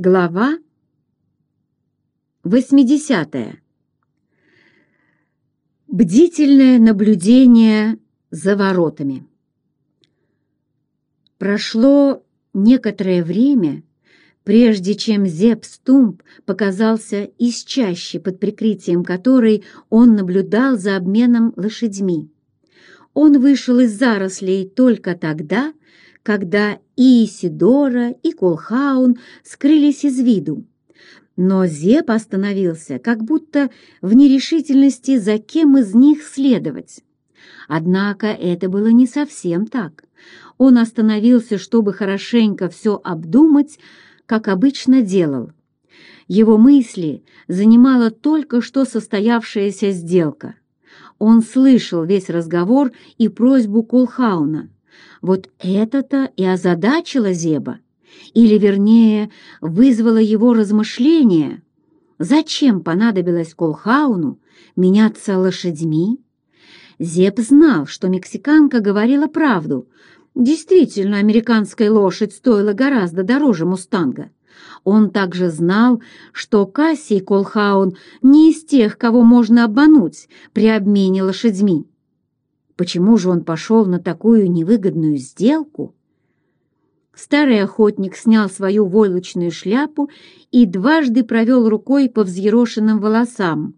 Глава 80. Бдительное наблюдение за воротами. Прошло некоторое время, прежде чем Зепп Стумп показался из чащи, под прикрытием которой он наблюдал за обменом лошадьми. Он вышел из зарослей только тогда, когда и Исидора, и Колхаун скрылись из виду. Но Зеп остановился, как будто в нерешительности, за кем из них следовать. Однако это было не совсем так. Он остановился, чтобы хорошенько все обдумать, как обычно делал. Его мысли занимала только что состоявшаяся сделка. Он слышал весь разговор и просьбу Колхауна. Вот это-то и озадачило Зеба, или, вернее, вызвало его размышления. Зачем понадобилось Колхауну меняться лошадьми? Зеб знал, что мексиканка говорила правду. Действительно, американская лошадь стоила гораздо дороже «Мустанга». Он также знал, что Кассий Колхаун не из тех, кого можно обмануть при обмене лошадьми. Почему же он пошел на такую невыгодную сделку? Старый охотник снял свою войлочную шляпу и дважды провел рукой по взъерошенным волосам.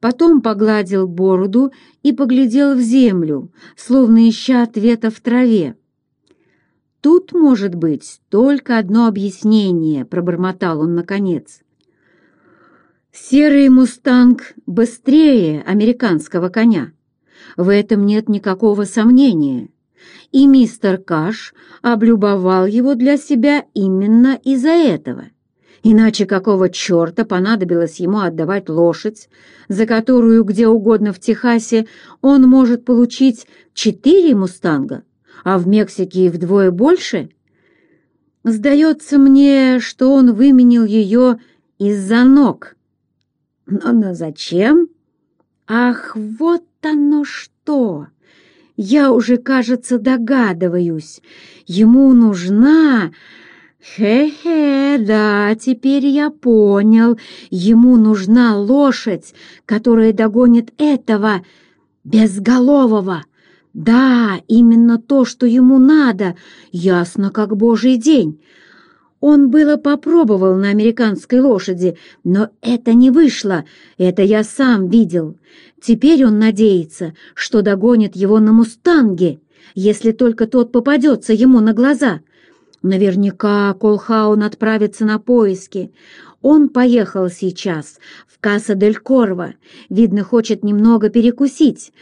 Потом погладил бороду и поглядел в землю, словно ища ответа в траве. «Тут может быть только одно объяснение», — пробормотал он наконец. «Серый мустанг быстрее американского коня». В этом нет никакого сомнения. И мистер Каш облюбовал его для себя именно из-за этого. Иначе какого черта понадобилось ему отдавать лошадь, за которую где угодно в Техасе он может получить четыре «Мустанга», а в Мексике и вдвое больше? Сдается мне, что он выменил ее из-за ног. Но, но зачем? Ах, вот оно что! Я уже, кажется, догадываюсь. Ему нужна... Хе-хе, да, теперь я понял. Ему нужна лошадь, которая догонит этого безголового. Да, именно то, что ему надо, ясно как божий день. Он было попробовал на американской лошади, но это не вышло, это я сам видел. Теперь он надеется, что догонит его на «Мустанге», если только тот попадется ему на глаза. Наверняка Колхаун отправится на поиски. Он поехал сейчас в Касса-дель-Корво. Видно, хочет немного перекусить.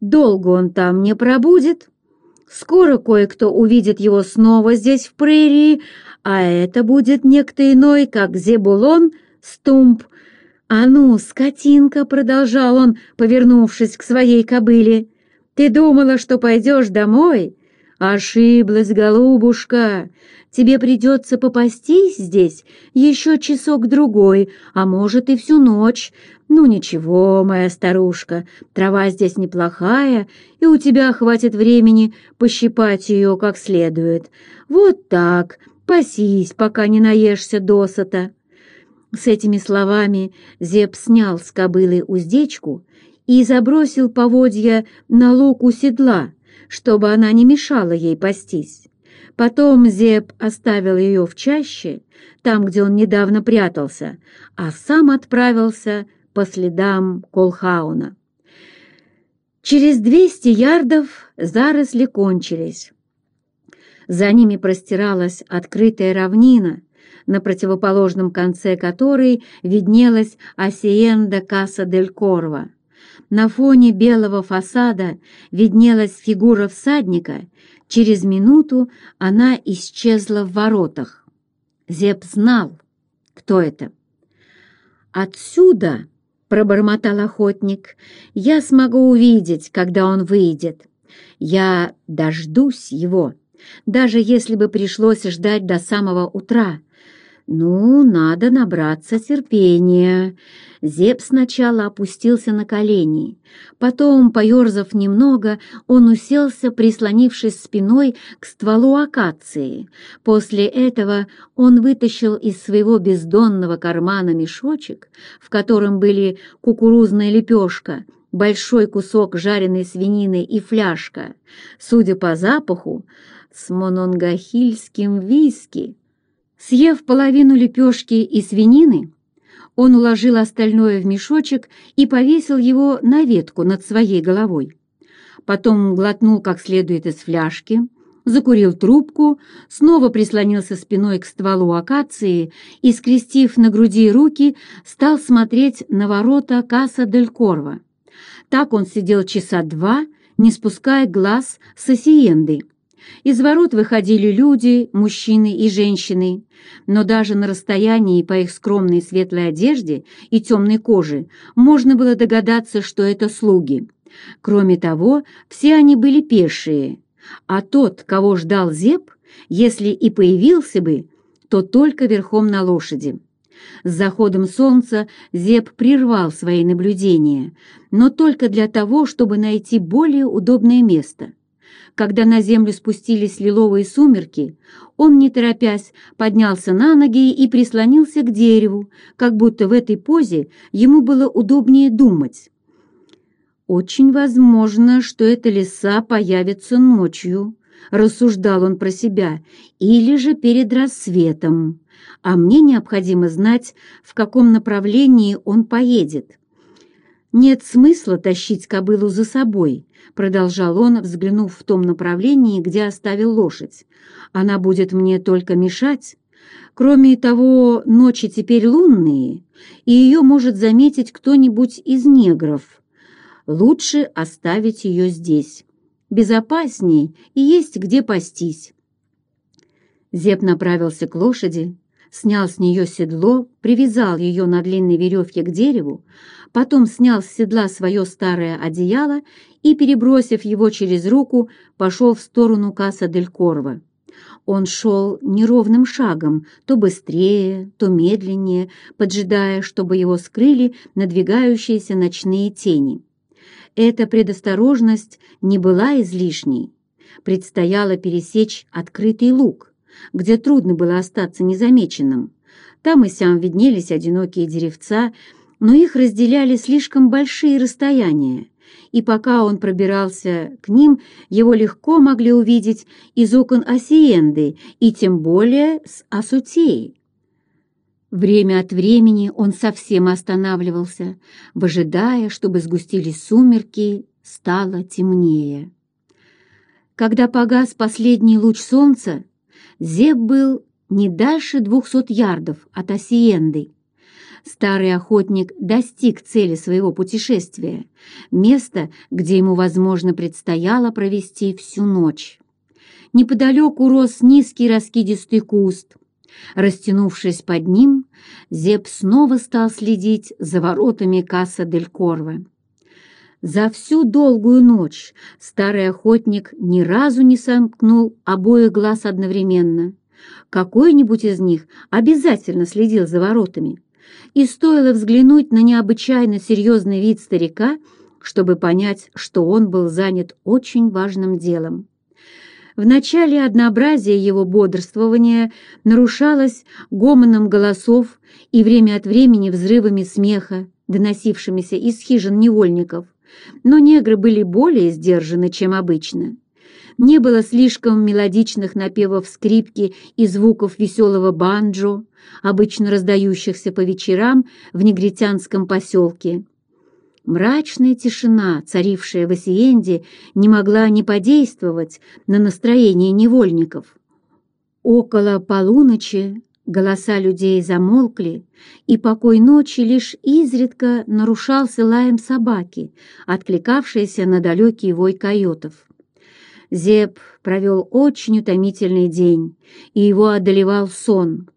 Долго он там не пробудет. Скоро кое-кто увидит его снова здесь, в прерии, а это будет некто иной, как Зебулон Стумп. «А ну, скотинка!» — продолжал он, повернувшись к своей кобыле. «Ты думала, что пойдешь домой? Ошиблась, голубушка! Тебе придется попастись здесь еще часок-другой, а может и всю ночь. Ну ничего, моя старушка, трава здесь неплохая, и у тебя хватит времени пощипать ее как следует. Вот так, Пасись, пока не наешься досыта». С этими словами Зеб снял с кобылы уздечку и забросил поводья на лук у седла, чтобы она не мешала ей пастись. Потом Зеб оставил ее в чаще, там, где он недавно прятался, а сам отправился по следам Колхауна. Через двести ярдов заросли кончились. За ними простиралась открытая равнина, на противоположном конце которой виднелась Асиенда Каса дель Корво. На фоне белого фасада виднелась фигура всадника, через минуту она исчезла в воротах. Зеп знал, кто это. «Отсюда», — пробормотал охотник, — «я смогу увидеть, когда он выйдет. Я дождусь его» даже если бы пришлось ждать до самого утра. Ну, надо набраться терпения. Зеб сначала опустился на колени. Потом, поерзав немного, он уселся, прислонившись спиной к стволу акации. После этого он вытащил из своего бездонного кармана мешочек, в котором были кукурузная лепешка, большой кусок жареной свинины и фляжка, судя по запаху, с мононгахильским виски. Съев половину лепешки и свинины, он уложил остальное в мешочек и повесил его на ветку над своей головой. Потом глотнул как следует из фляжки, закурил трубку, снова прислонился спиной к стволу акации и, скрестив на груди руки, стал смотреть на ворота Каса дель Корво. Так он сидел часа два, не спуская глаз с осиенды. Из ворот выходили люди, мужчины и женщины, но даже на расстоянии по их скромной светлой одежде и темной коже можно было догадаться, что это слуги. Кроме того, все они были пешие, а тот, кого ждал Зеб, если и появился бы, то только верхом на лошади. С заходом солнца Зеб прервал свои наблюдения, но только для того, чтобы найти более удобное место. Когда на землю спустились лиловые сумерки, он, не торопясь, поднялся на ноги и прислонился к дереву, как будто в этой позе ему было удобнее думать. «Очень возможно, что эта лиса появится ночью», — рассуждал он про себя, — «или же перед рассветом, а мне необходимо знать, в каком направлении он поедет». «Нет смысла тащить кобылу за собой», продолжал он, взглянув в том направлении, где оставил лошадь. «Она будет мне только мешать. Кроме того, ночи теперь лунные, и ее может заметить кто-нибудь из негров. Лучше оставить ее здесь. Безопасней и есть где пастись». Зеп направился к лошади, снял с нее седло, привязал ее на длинной веревке к дереву, потом снял с седла свое старое одеяло и, перебросив его через руку, пошел в сторону Каса дель Корво. Он шел неровным шагом, то быстрее, то медленнее, поджидая, чтобы его скрыли надвигающиеся ночные тени. Эта предосторожность не была излишней. Предстояло пересечь открытый луг, где трудно было остаться незамеченным. Там и сям виднелись одинокие деревца, но их разделяли слишком большие расстояния, и пока он пробирался к ним, его легко могли увидеть из окон Осиенды и тем более с Асутеи. Время от времени он совсем останавливался, выжидая, чтобы сгустились сумерки, стало темнее. Когда погас последний луч солнца, Зеб был не дальше двухсот ярдов от Осиенды, старый охотник достиг цели своего путешествия, места, где ему, возможно, предстояло провести всю ночь. Неподалеку рос низкий раскидистый куст. Растянувшись под ним, Зеб снова стал следить за воротами Касса дель Корво. За всю долгую ночь старый охотник ни разу не сомкнул обоих глаз одновременно. Какой-нибудь из них обязательно следил за воротами и стоило взглянуть на необычайно серьезный вид старика, чтобы понять, что он был занят очень важным делом. В начале однообразие его бодрствования нарушалось гомоном голосов и время от времени взрывами смеха, доносившимися из хижин невольников, но негры были более сдержаны, чем обычно. Не было слишком мелодичных напевов скрипки и звуков веселого банджо, обычно раздающихся по вечерам в негритянском поселке. Мрачная тишина, царившая в Осиенде, не могла не подействовать на настроение невольников. Около полуночи голоса людей замолкли, и покой ночи лишь изредка нарушался лаем собаки, откликавшейся на далекий вой койотов. Зеб провел очень утомительный день, и его одолевал сон.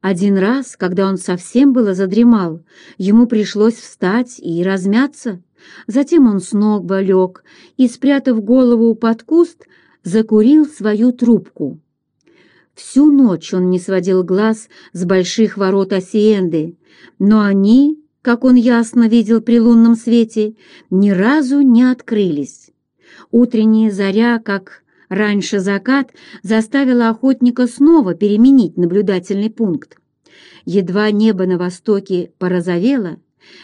Один раз, когда он совсем было задремал, ему пришлось встать и размяться. Затем он снова лег и, спрятав голову под куст, закурил свою трубку. Всю ночь он не сводил глаз с больших ворот Осиенды, но они, как он ясно видел при лунном свете, ни разу не открылись. Утренняя заря, как раньше закат, заставила охотника снова переменить наблюдательный пункт. Едва небо на востоке порозовело,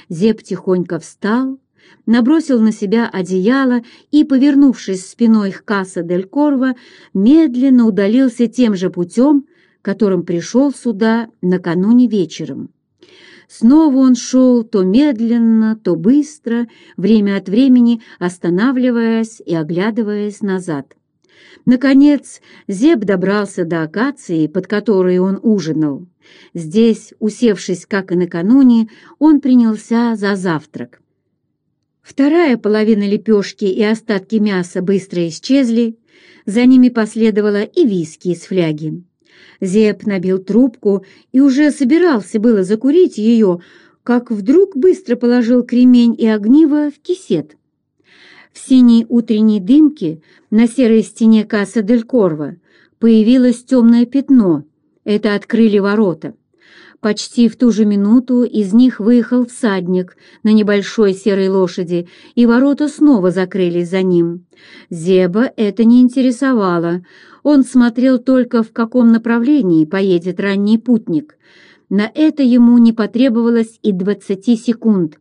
Зеб тихонько встал, набросил на себя одеяло и, повернувшись спиной к Касса дель Корво, медленно удалился тем же путем, которым пришел сюда накануне вечером. Снова он шел то медленно, то быстро, время от времени останавливаясь и оглядываясь назад. Наконец, Зеб добрался до акации, под которой он ужинал. Здесь, усевшись, как и накануне, он принялся за завтрак. Вторая половина лепешки и остатки мяса быстро исчезли, за ними последовала и виски из фляги. Зеб набил трубку и уже собирался было закурить ее, как вдруг быстро положил кремень и огниво в кисет. В синей утренней дымке на серой стене касса Дель Корво появилось темное пятно. Это открыли ворота. Почти в ту же минуту из них выехал всадник на небольшой серой лошади, и ворота снова закрылись за ним. Зеба это не интересовало. Он смотрел только, в каком направлении поедет ранний путник. На это ему не потребовалось и двадцати секунд.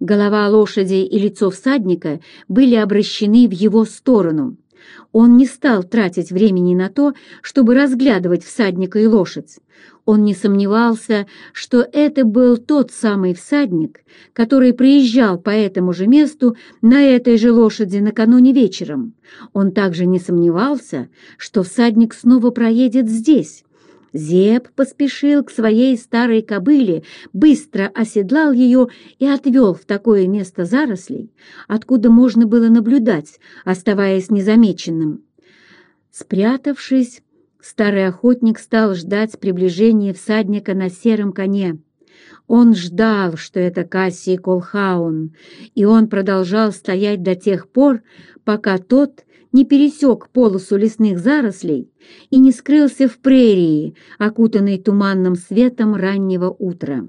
Голова лошади и лицо всадника были обращены в его сторону. Он не стал тратить времени на то, чтобы разглядывать всадника и лошадь. Он не сомневался, что это был тот самый всадник, который приезжал по этому же месту на этой же лошади накануне вечером. Он также не сомневался, что всадник снова проедет здесь. Зеб поспешил к своей старой кобыле, быстро оседлал ее и отвел в такое место зарослей, откуда можно было наблюдать, оставаясь незамеченным. Спрятавшись, Старый охотник стал ждать приближения всадника на сером коне. Он ждал, что это Кассий Колхаун, и он продолжал стоять до тех пор, пока тот не пересек полосу лесных зарослей и не скрылся в прерии, окутанной туманным светом раннего утра.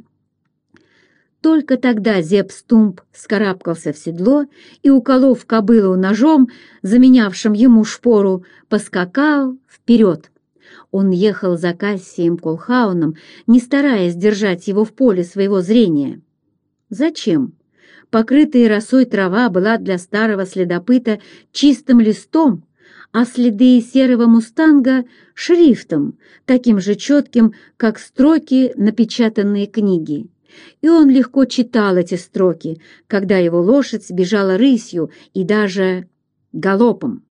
Только тогда Зеп Стумп скарабкался в седло и, уколов кобылу ножом, заменявшим ему шпору, поскакал вперед. Он ехал за Кассием Колхауном, не стараясь держать его в поле своего зрения. Зачем? Покрытая росой трава была для старого следопыта чистым листом, а следы серого мустанга — шрифтом, таким же четким, как строки, напечатанные книги. И он легко читал эти строки, когда его лошадь сбежала рысью и даже галопом.